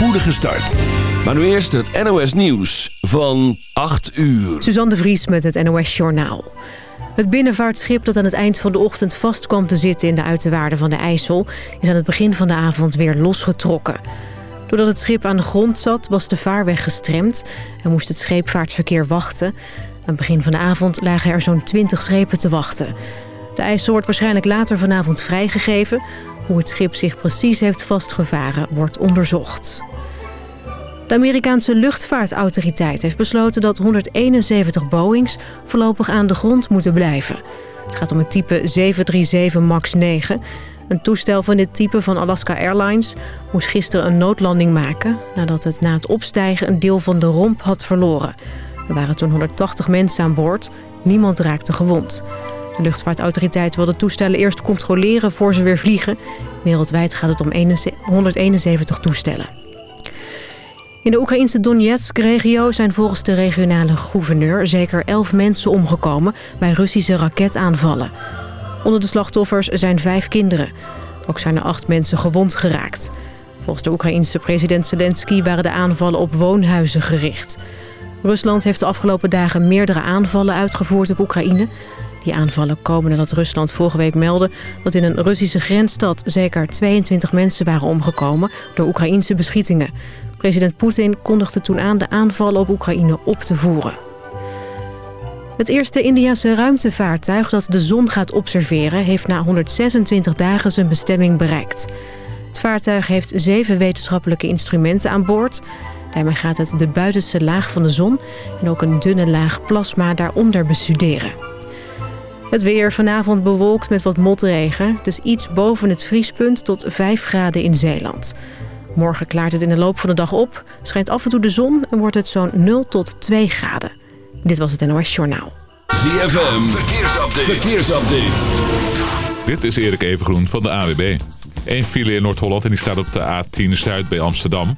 spoedige start. Maar nu eerst het NOS Nieuws van 8 uur. Suzanne de Vries met het NOS Journaal. Het binnenvaartschip dat aan het eind van de ochtend vast kwam te zitten... in de uiterwaarden van de IJssel... is aan het begin van de avond weer losgetrokken. Doordat het schip aan de grond zat, was de vaarweg gestremd... en moest het scheepvaartverkeer wachten. Aan het begin van de avond lagen er zo'n 20 schepen te wachten. De IJssel wordt waarschijnlijk later vanavond vrijgegeven... Hoe het schip zich precies heeft vastgevaren wordt onderzocht. De Amerikaanse luchtvaartautoriteit heeft besloten dat 171 Boeings voorlopig aan de grond moeten blijven. Het gaat om het type 737 MAX 9. Een toestel van dit type van Alaska Airlines moest gisteren een noodlanding maken... nadat het na het opstijgen een deel van de romp had verloren. Er waren toen 180 mensen aan boord. Niemand raakte gewond. De luchtvaartautoriteit wil de toestellen eerst controleren voor ze weer vliegen. Wereldwijd gaat het om 171 toestellen. In de Oekraïnse Donetsk-regio zijn volgens de regionale gouverneur... zeker 11 mensen omgekomen bij Russische raketaanvallen. Onder de slachtoffers zijn vijf kinderen. Ook zijn er acht mensen gewond geraakt. Volgens de Oekraïense president Zelensky waren de aanvallen op woonhuizen gericht. Rusland heeft de afgelopen dagen meerdere aanvallen uitgevoerd op Oekraïne. Die aanvallen komen nadat Rusland vorige week meldde... dat in een Russische grensstad zeker 22 mensen waren omgekomen... door Oekraïnse beschietingen. President Poetin kondigde toen aan de aanvallen op Oekraïne op te voeren. Het eerste Indiase ruimtevaartuig dat de zon gaat observeren... heeft na 126 dagen zijn bestemming bereikt. Het vaartuig heeft zeven wetenschappelijke instrumenten aan boord... Daarmee gaat het de buitenste laag van de zon en ook een dunne laag plasma daaronder bestuderen. Het weer vanavond bewolkt met wat motregen. Het is iets boven het vriespunt tot 5 graden in Zeeland. Morgen klaart het in de loop van de dag op, schijnt af en toe de zon... en wordt het zo'n 0 tot 2 graden. Dit was het NOS Journaal. ZFM, verkeersupdate. verkeersupdate. Dit is Erik Evengroen van de AWB. Eén file in Noord-Holland en die staat op de A10 Zuid bij Amsterdam.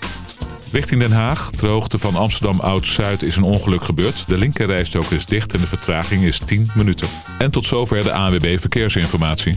Richting Den Haag, de hoogte van Amsterdam Oud-Zuid, is een ongeluk gebeurd. De linkerrijstok is dicht en de vertraging is 10 minuten. En tot zover de ANWB Verkeersinformatie.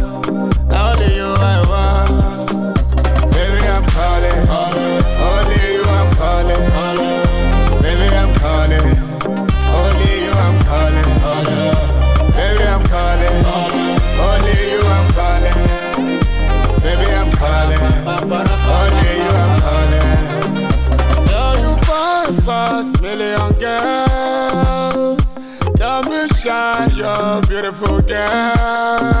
Only you I'm calling. Baby, I'm calling. Only you I'm calling. Baby, I'm calling. Only you I'm calling. Baby, I'm calling. Only you I'm calling. You million girls. Don't be shy, you're beautiful girl.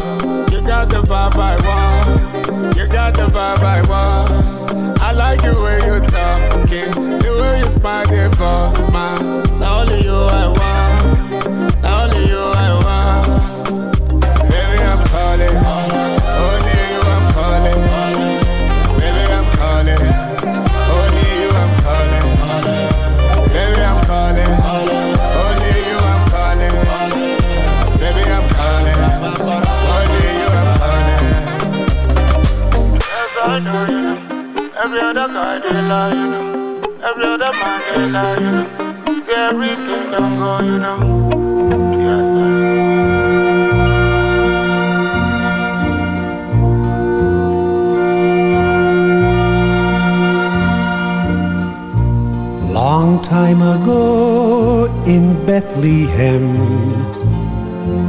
the vibe I want. You got the vibe I want. I like the way you're talking, the way you smile, give us smile. Only you I want, only you I want. Baby, I'm calling. You know. You know. See everything don't go, you know. Long time ago in Bethlehem,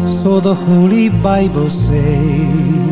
so the Holy Bible say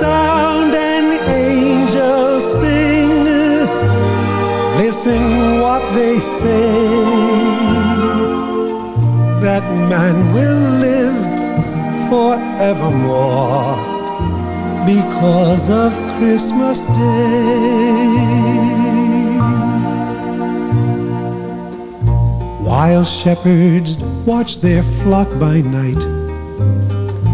sound and angels sing. Listen what they say. That man will live forevermore because of Christmas Day. While shepherds watch their flock by night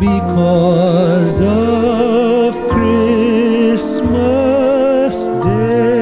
Because of Christmas Day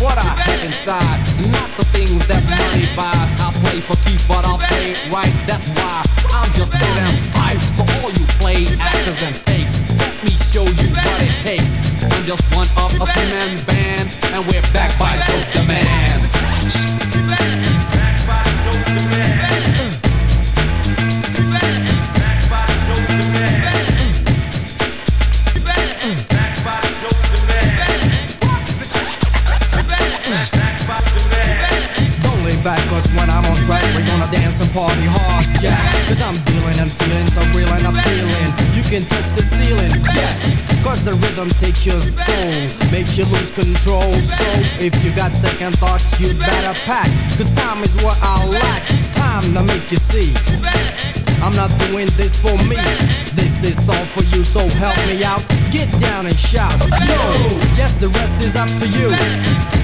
what I have inside, not the things that money buys. I play for keeps, but I'll play it right. That's why I'm just so damn hype. So all you play actors and fakes, let me show you what it takes. I'm just one of a three-man band, and we're backed by Dope Demand. Backed by Dope Demand. Back Cause when I'm on track We're gonna dance and party hard, yeah Cause I'm dealing and feeling so real and I'm feeling You can touch the ceiling, yes Cause the rhythm takes your soul Makes you lose control So if you got second thoughts You'd better pack Cause time is what I lack Time to make you see I'm not doing this for me. This is all for you, so help me out. Get down and shout. Yo, yes, the rest is up to you.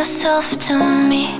yourself to me.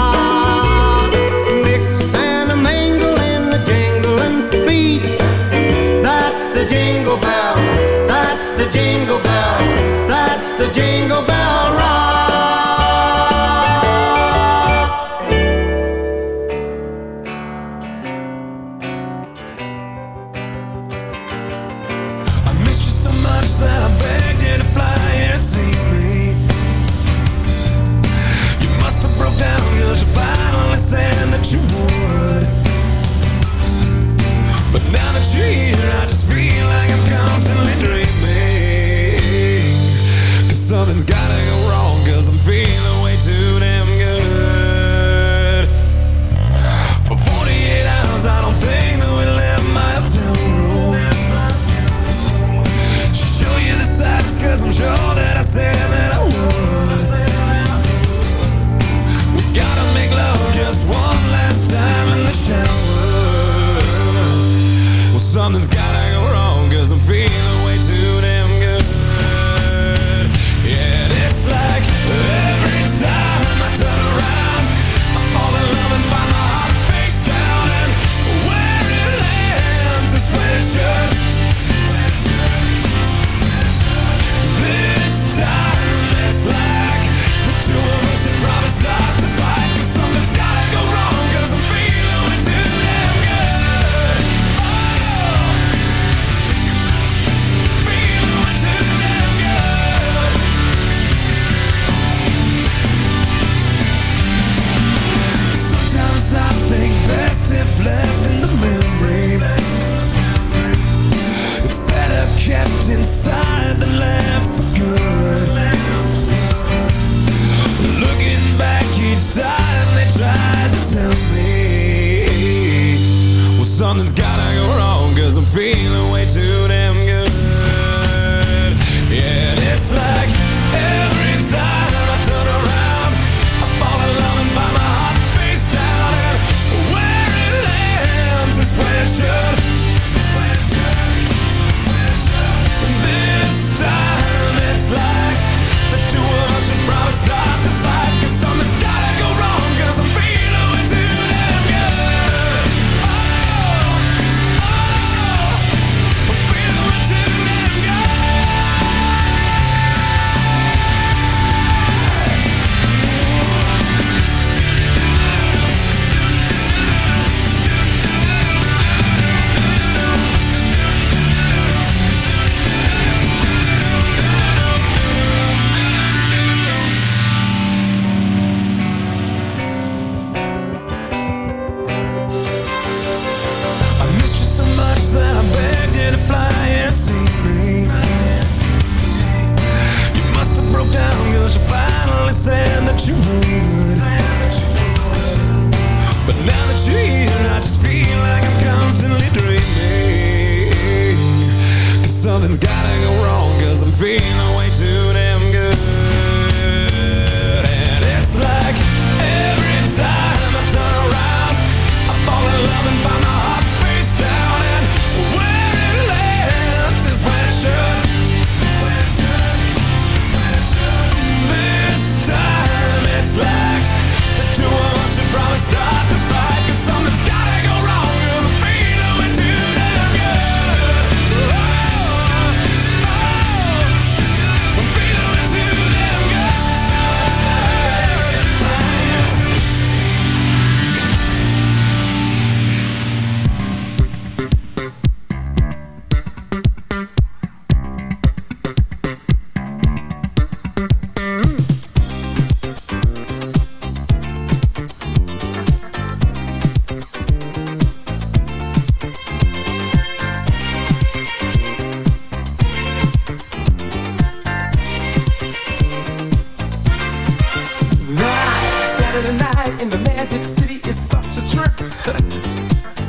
big city is such a trip.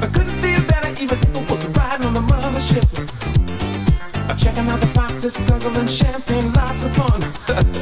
I couldn't feel better even if I was riding on the mothership. I'm Checking out the foxes, guzzling champagne, lots of fun.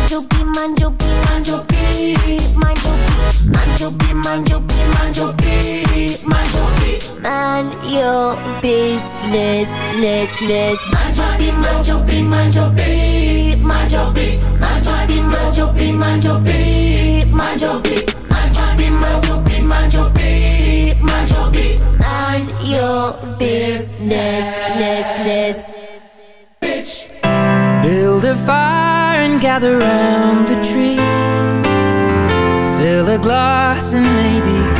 manjo B, manjo B. Manjo B, manjo B, manjo B, manjo B. Man your business, ness, ness. Man your business, ness, ness. Build a fire gather round the tree. Fill a glass and maybe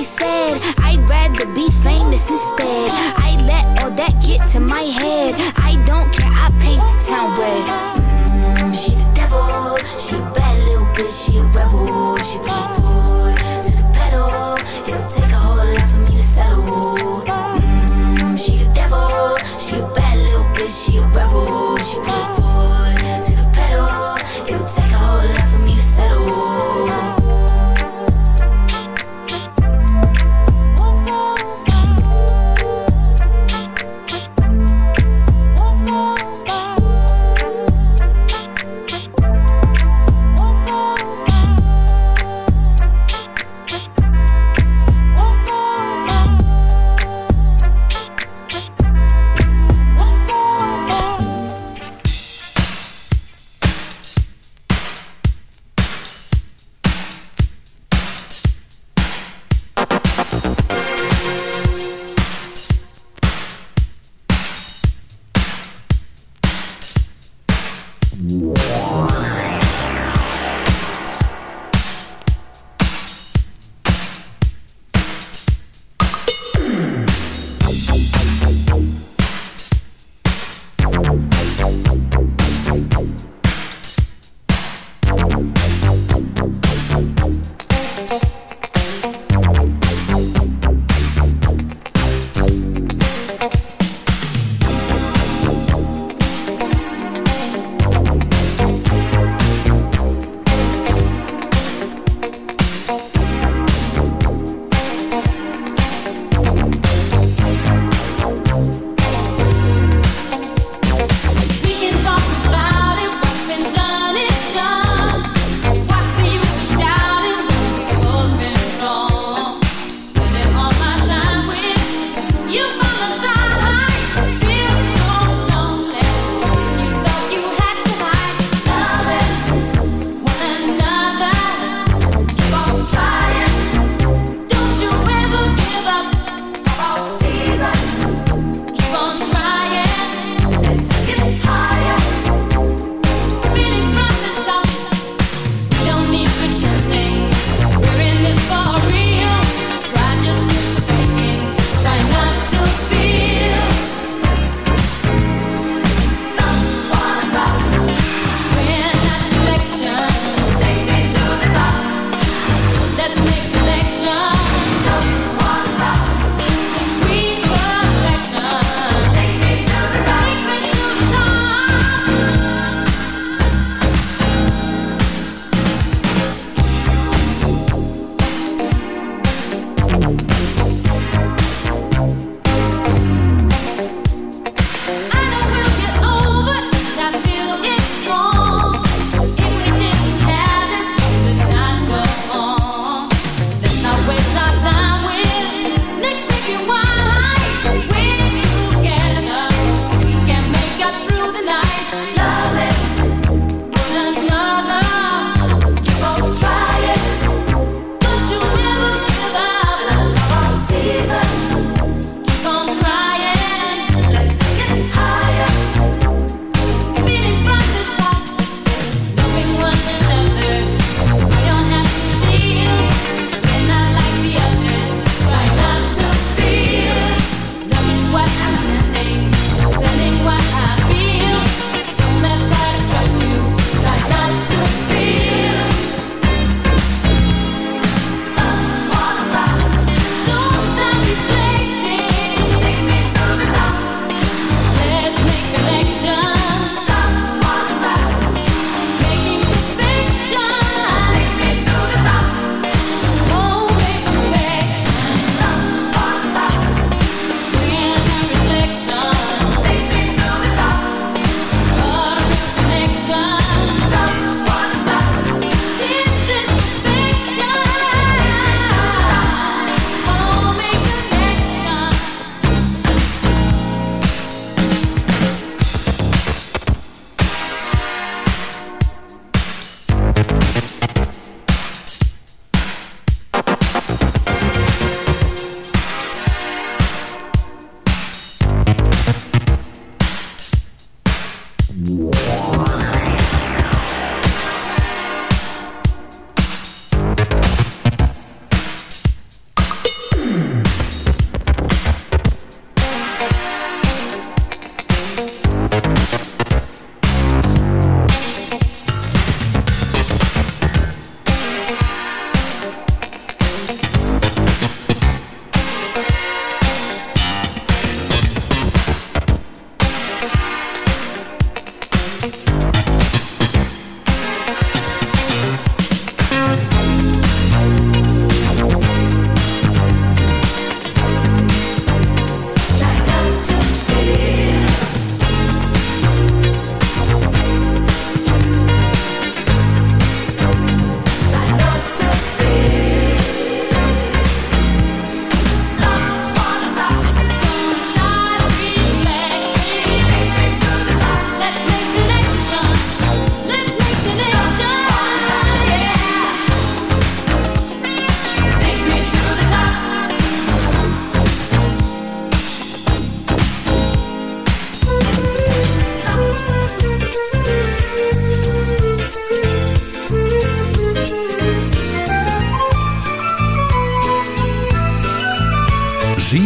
He said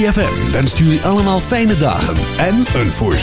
ZFM wenst jullie allemaal fijne dagen en een voorspoedig